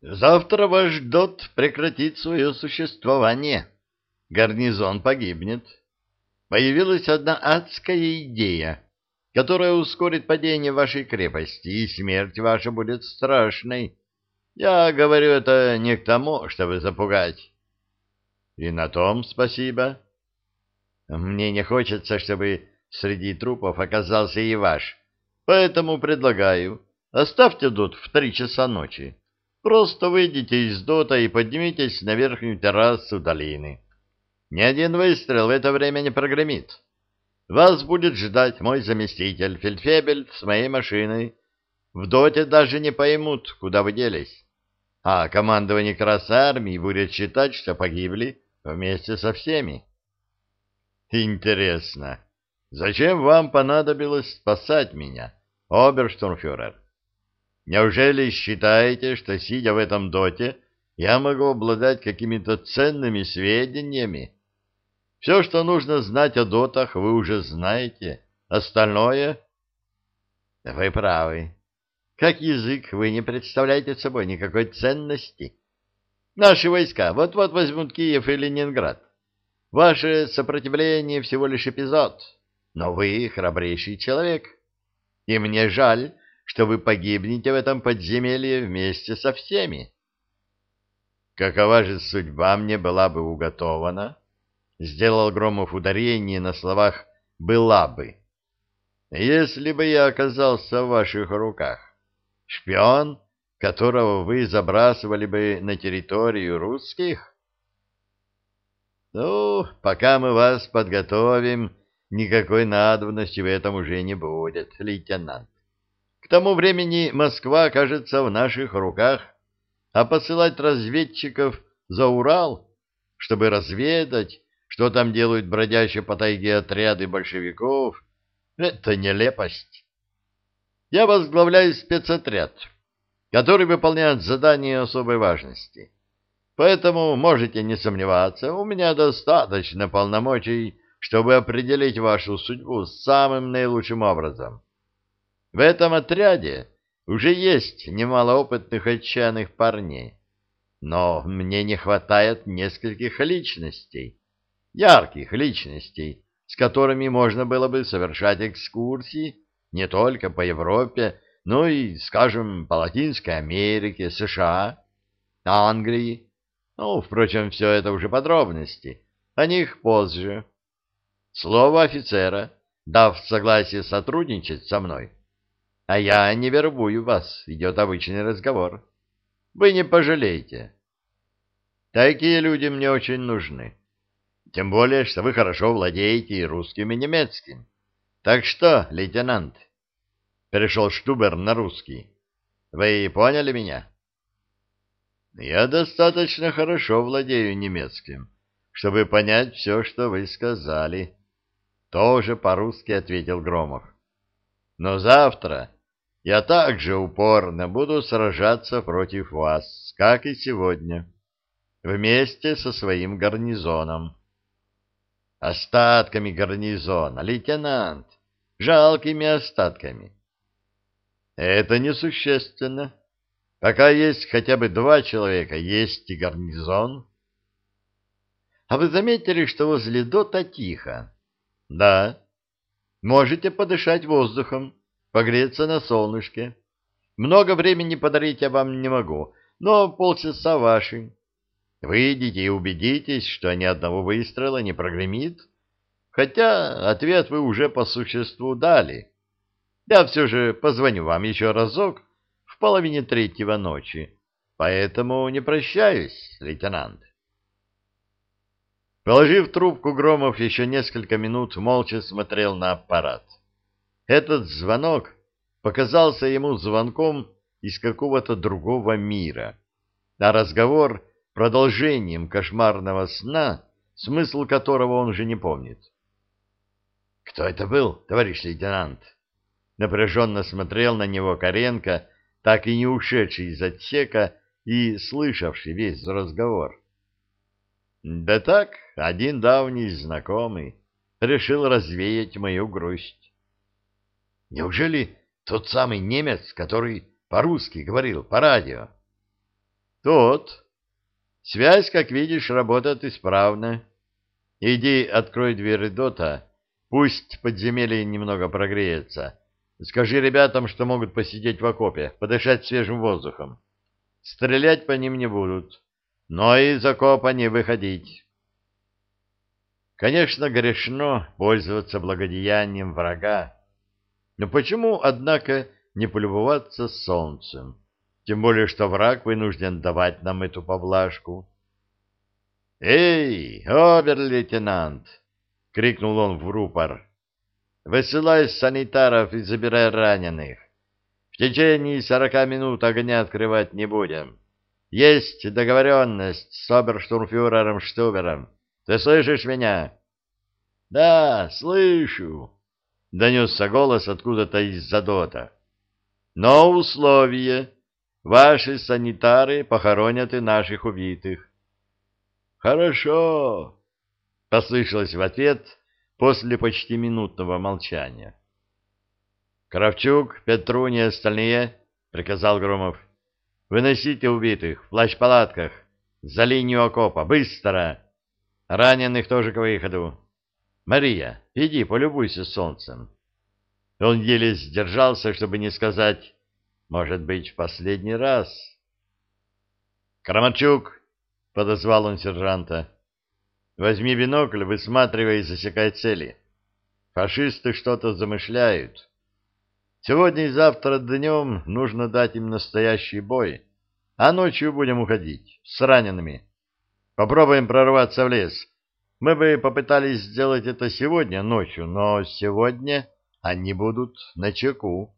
Завтра ваш ДОТ прекратит свое существование. Гарнизон погибнет. Появилась одна адская идея, которая ускорит падение вашей крепости, и смерть ваша будет страшной. Я говорю это не к тому, чтобы запугать. И на том спасибо. Мне не хочется, чтобы среди трупов оказался и ваш, поэтому предлагаю, оставьте дот в три часа ночи. Просто выйдите из дота и поднимитесь на верхнюю террасу долины. Ни один выстрел в это время не прогремит. Вас будет ждать мой заместитель Фельдфебель с моей машиной. В доте даже не поймут, куда вы делись а командование Красной Армии будет считать, что погибли вместе со всеми. Интересно, зачем вам понадобилось спасать меня, оберштурмфюрер? Неужели считаете, что, сидя в этом доте, я могу обладать какими-то ценными сведениями? Все, что нужно знать о дотах, вы уже знаете. Остальное... Вы правы. Как язык вы не представляете собой никакой ценности. Наши войска вот-вот возьмут Киев и Ленинград. Ваше сопротивление всего лишь эпизод, но вы храбрейший человек. И мне жаль, что вы погибнете в этом подземелье вместе со всеми. Какова же судьба мне была бы уготована? Сделал Громов ударение на словах «была бы». Если бы я оказался в ваших руках. Шпион, которого вы забрасывали бы на территорию русских? Ну, пока мы вас подготовим, никакой надобности в этом уже не будет, лейтенант. К тому времени Москва окажется в наших руках, а посылать разведчиков за Урал, чтобы разведать, что там делают бродящие по тайге отряды большевиков, это нелепость. Я возглавляю спецотряд, который выполняет задания особой важности. Поэтому можете не сомневаться, у меня достаточно полномочий, чтобы определить вашу судьбу самым наилучшим образом. В этом отряде уже есть немало опытных отчаянных парней, но мне не хватает нескольких личностей, ярких личностей, с которыми можно было бы совершать экскурсии не только по Европе, но и, скажем, по Латинской Америке, США, Англии. Ну, впрочем, все это уже подробности, о них позже. Слово офицера, дав согласие сотрудничать со мной. А я не вербую вас, идет обычный разговор. Вы не пожалеете. Такие люди мне очень нужны. Тем более, что вы хорошо владеете и русским, и немецким. Так что, лейтенант, перешел Штубер на русский. Вы поняли меня? Я достаточно хорошо владею немецким, чтобы понять все, что вы сказали. Тоже по-русски ответил Громов. Но завтра я также упорно буду сражаться против вас, как и сегодня, вместе со своим гарнизоном. Остатками гарнизона, лейтенант, жалкими остатками. Это несущественно. Пока есть хотя бы два человека, есть и гарнизон. А вы заметили, что возле дота тихо? Да. Можете подышать воздухом, погреться на солнышке. Много времени подарить я вам не могу, но полчаса ваши. Выйдите и убедитесь, что ни одного выстрела не прогремит. Хотя ответ вы уже по существу дали. Я все же позвоню вам еще разок в половине третьего ночи, поэтому не прощаюсь, лейтенант. Положив трубку, Громов еще несколько минут молча смотрел на аппарат. Этот звонок показался ему звонком из какого-то другого мира, а разговор — продолжением кошмарного сна, смысл которого он уже не помнит. — Кто это был, товарищ лейтенант? — напряженно смотрел на него Коренко, так и не ушедший из отсека и слышавший весь разговор. — Да так, один давний знакомый решил развеять мою грусть. — Неужели тот самый немец, который по-русски говорил по радио? Тот. Связь, как видишь, работает исправно. Иди, открой дверь дота, пусть подземелье немного прогреется. Скажи ребятам, что могут посидеть в окопе, подышать свежим воздухом. Стрелять по ним не будут, но из окопа не выходить. Конечно, грешно пользоваться благодеянием врага. Но почему, однако, не полюбоваться солнцем? Тем более, что враг вынужден давать нам эту поблажку. «Эй, обер-лейтенант!» — крикнул он в рупор. «Высылай санитаров и забирай раненых. В течение сорока минут огня открывать не будем. Есть договоренность с оберштурмфюрером Штубером. Ты слышишь меня?» «Да, слышу!» — донесся голос откуда-то из-за дота. «Но условие. Ваши санитары похоронят и наших убитых. «Хорошо!» — послышалось в ответ после почти минутного молчания. «Кравчук, Петруни, остальные!» — приказал Громов. «Выносите убитых в плащ-палатках за линию окопа, быстро! Раненых тоже к выходу. Мария, иди, полюбуйся солнцем». Он еле сдержался, чтобы не сказать «может быть, в последний раз». «Крамарчук, подозвал он сержанта. Возьми бинокль, высматривай и засекай цели. Фашисты что-то замышляют. Сегодня и завтра днем нужно дать им настоящий бой, а ночью будем уходить с ранеными. Попробуем прорваться в лес. Мы бы попытались сделать это сегодня ночью, но сегодня они будут на чеку.